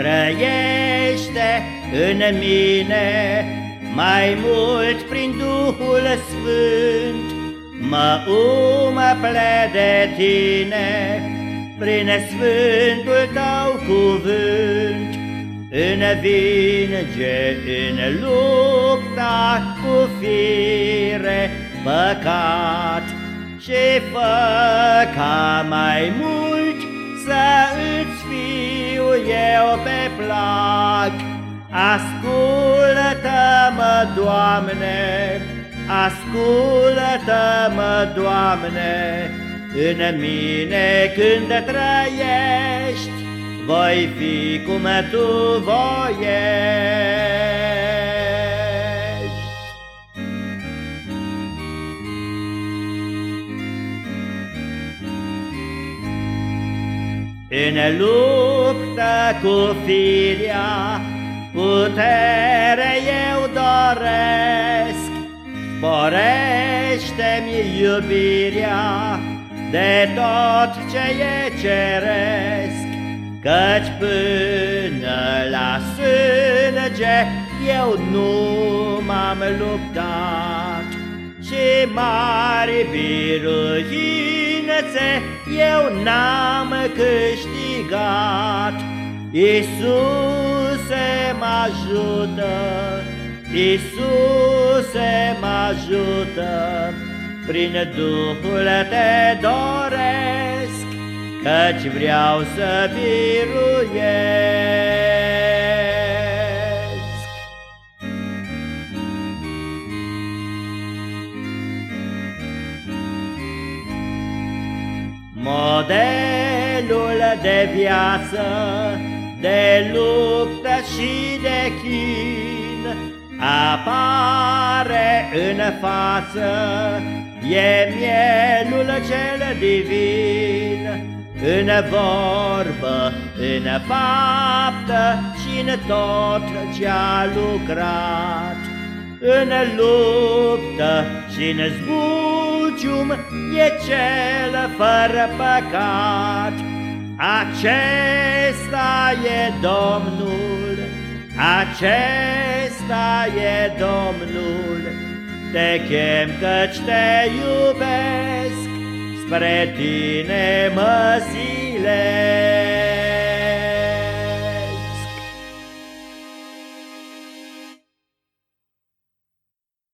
trăiește în mine mai mult prin Duhul Sfânt, mă umple de tine prin Sfântul tău cuvânt. Învinge în lupta cu fire păcat și fă ca mai mult să îți fiu eu pe plac. Ascultă-mă, Doamne, ascultă-mă, Doamne, în mine când trăiești, voi fi cum Tu voiești. În luptă cu firia, putere eu doresc, Sporește-mi iubirea de tot ce e ceresc, Căci până la sânge eu nu m-am luptat. Și mari biruințe eu n-am câștigat. Iisuse mă ajută, Iisuse mă ajută. Prin Duhul te doresc Căci vreau să biruiesc. Modelul de viață, de luptă și de chin, Apare în față, e mielul cel divin, în vorbă, în faptă și în tot ce-a lucrat. În luptă și în zbucium e cel fără păcat. Acesta e Domnul, acesta e Domnul, te chem căci te iubesc, spre tine mă zilesc.